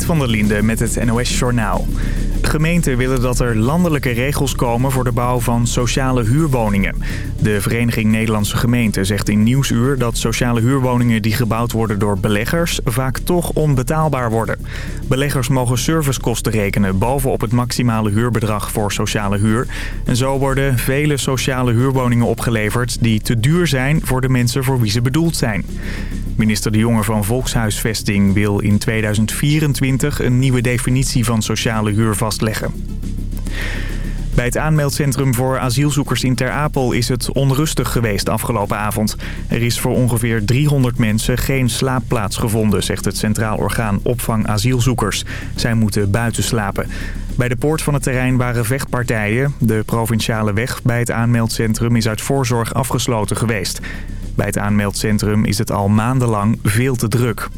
Van der Linde met het NOS-journaal. Gemeenten willen dat er landelijke regels komen voor de bouw van sociale huurwoningen. De Vereniging Nederlandse Gemeenten zegt in Nieuwsuur dat sociale huurwoningen die gebouwd worden door beleggers vaak toch onbetaalbaar worden. Beleggers mogen servicekosten rekenen bovenop het maximale huurbedrag voor sociale huur. En zo worden vele sociale huurwoningen opgeleverd die te duur zijn voor de mensen voor wie ze bedoeld zijn. Minister De Jonge van Volkshuisvesting wil in 2024 een nieuwe definitie van sociale huur vastleggen. Bij het aanmeldcentrum voor asielzoekers in Ter Apel is het onrustig geweest afgelopen avond. Er is voor ongeveer 300 mensen geen slaapplaats gevonden, zegt het Centraal Orgaan Opvang Asielzoekers. Zij moeten buiten slapen. Bij de poort van het terrein waren vechtpartijen. De provinciale weg bij het aanmeldcentrum is uit voorzorg afgesloten geweest. Bij het aanmeldcentrum is het al maandenlang veel te druk.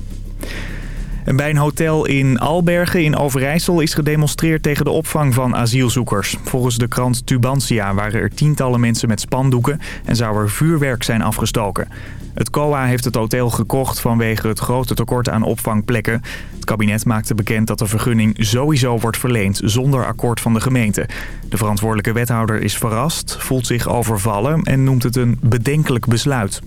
Bij een hotel in Albergen in Overijssel is gedemonstreerd tegen de opvang van asielzoekers. Volgens de krant Tubantia waren er tientallen mensen met spandoeken en zou er vuurwerk zijn afgestoken. Het COA heeft het hotel gekocht vanwege het grote tekort aan opvangplekken. Het kabinet maakte bekend dat de vergunning sowieso wordt verleend zonder akkoord van de gemeente. De verantwoordelijke wethouder is verrast, voelt zich overvallen en noemt het een bedenkelijk besluit.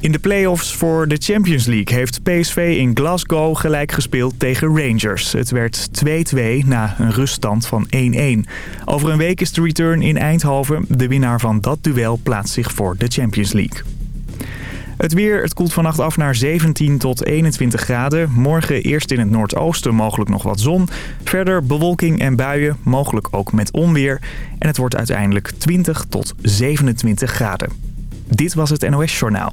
In de play-offs voor de Champions League heeft PSV in Glasgow gelijk gespeeld tegen Rangers. Het werd 2-2 na een ruststand van 1-1. Over een week is de return in Eindhoven. De winnaar van dat duel plaatst zich voor de Champions League. Het weer, het koelt vannacht af naar 17 tot 21 graden. Morgen eerst in het noordoosten mogelijk nog wat zon. Verder bewolking en buien, mogelijk ook met onweer. En het wordt uiteindelijk 20 tot 27 graden. Dit was het NOS Journaal.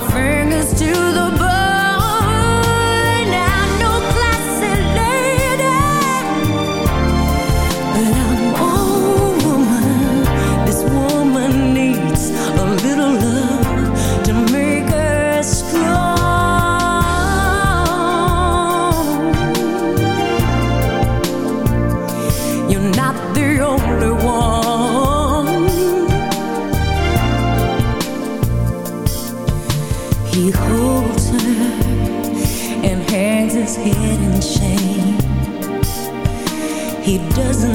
my fingers to the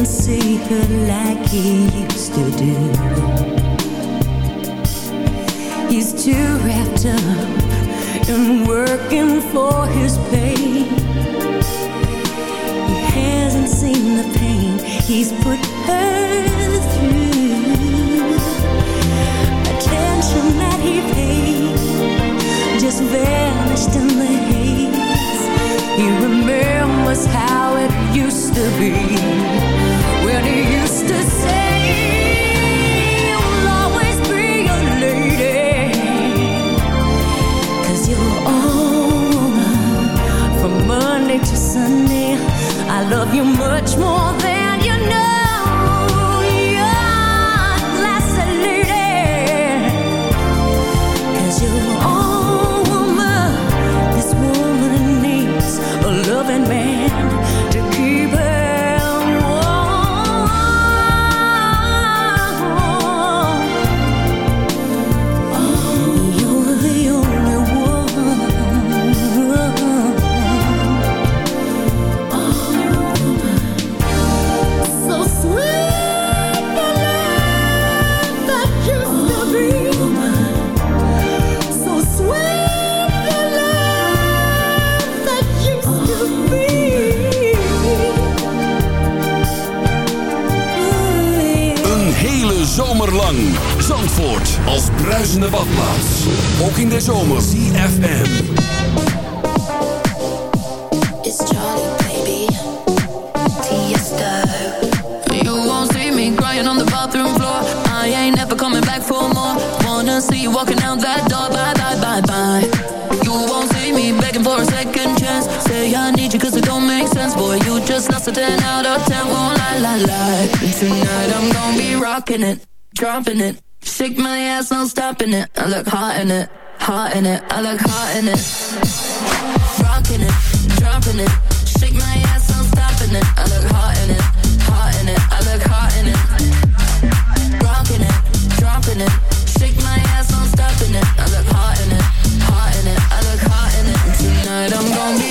see her like he used to do. He's too wrapped up in working for his pay. He hasn't seen the pain he's put no stopping it. I look hot in it, hot in it. I look hot in it. Rocking it, dropping it. Shake my ass, no stopping it. I look hot in it, hot in it. I look hot in it. Rocking it, dropping it. Shake my ass, no stopping it. I look hot in it, hot in it. I look hot in it. Tonight I'm gonna be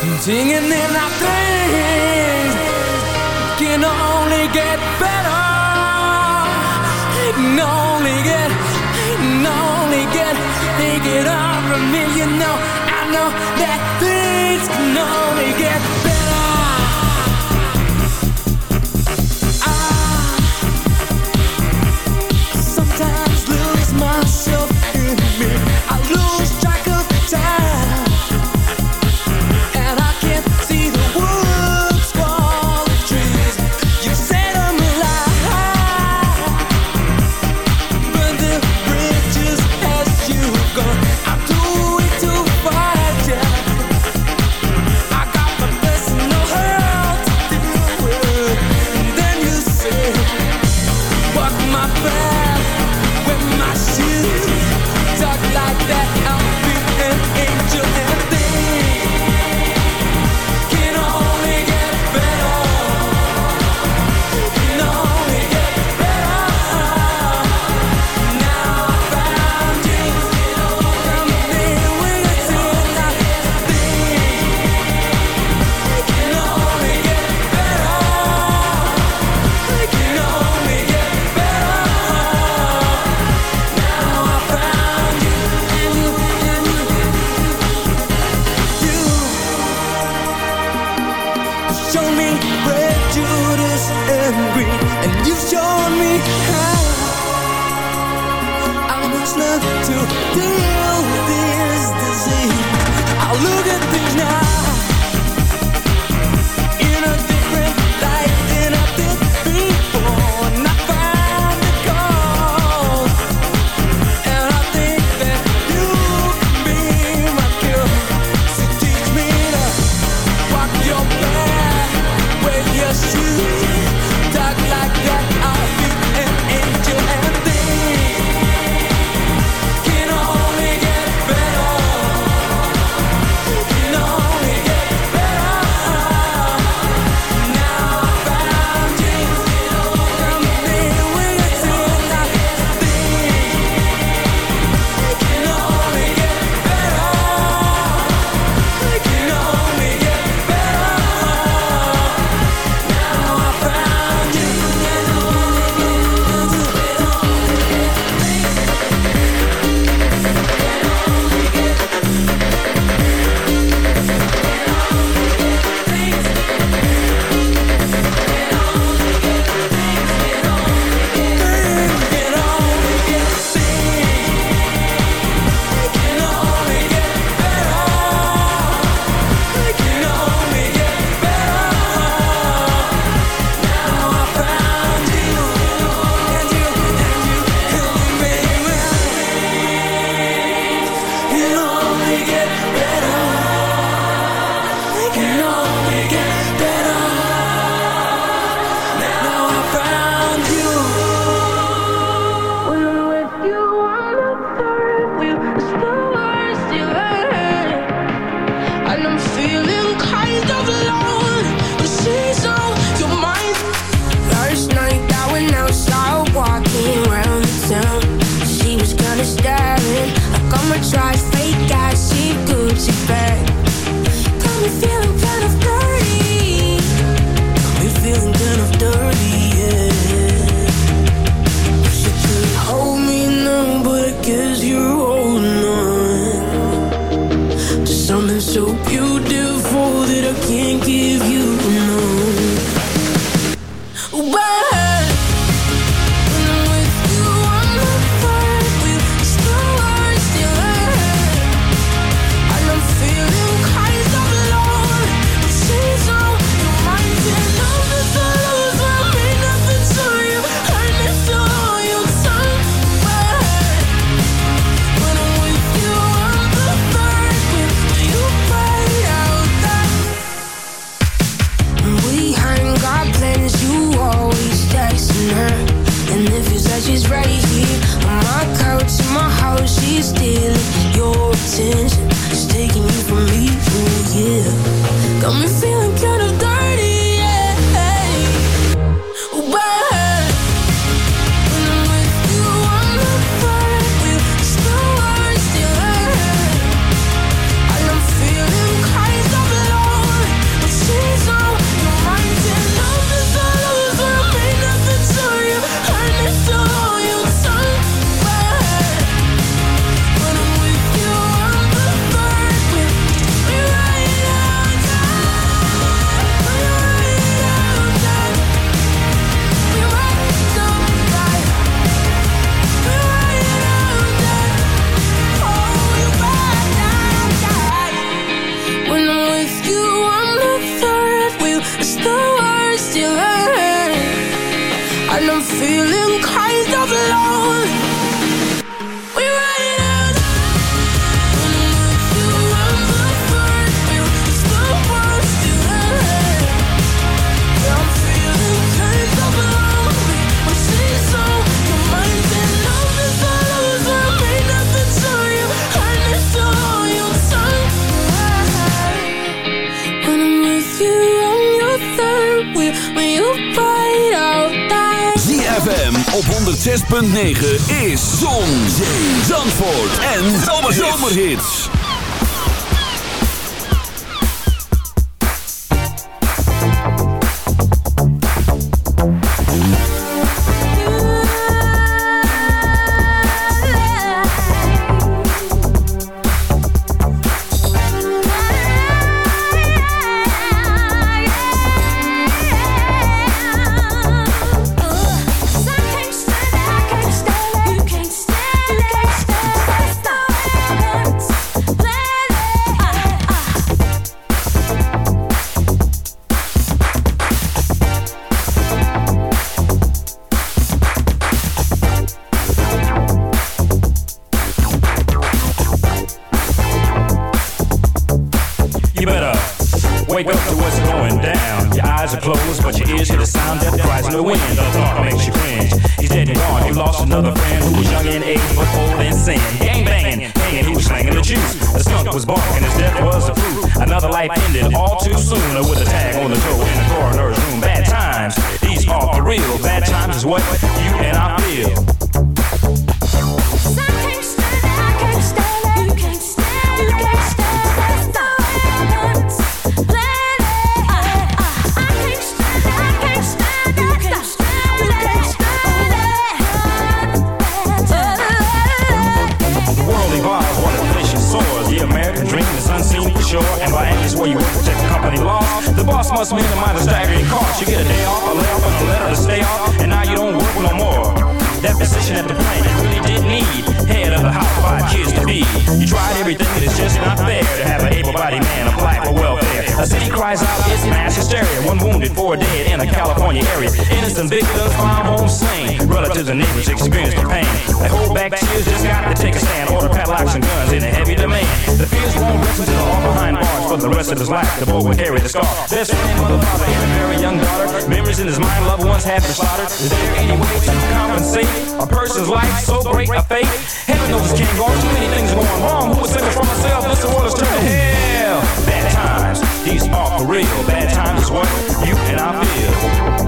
Singing in our things can only get better. Can only get, can only get, they get over me. You know, I know that things can only get better. I sometimes lose myself in me. the rest of his life. The boy would carry the scar. Best friend, mother, father, and a very young daughter. Memories in his mind, loved ones have been slaughtered. Is there any way to compensate a person's life so great a fate? Heaven knows it can't go on. Too many things going wrong. Who would save it from ourselves? This world is turning hell. Bad times, these are for real. Bad times is what you and I feel.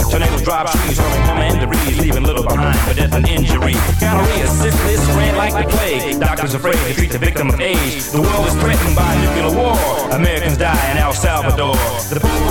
Tornadoes drop trees, hurling home and debris, leaving little behind for death and injury. Gonorrhea, syphilis, ran like the plague. Doctors afraid to treat the victim of age. The world is threatened by nuclear war. Americans die in El Salvador. The poor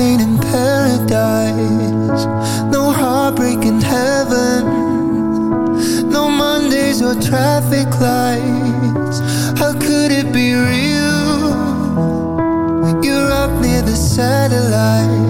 pain in paradise. No heartbreak in heaven. No Mondays or traffic lights. How could it be real? You're up near the satellite?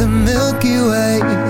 the Milky Way.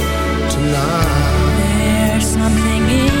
tonight. There's something in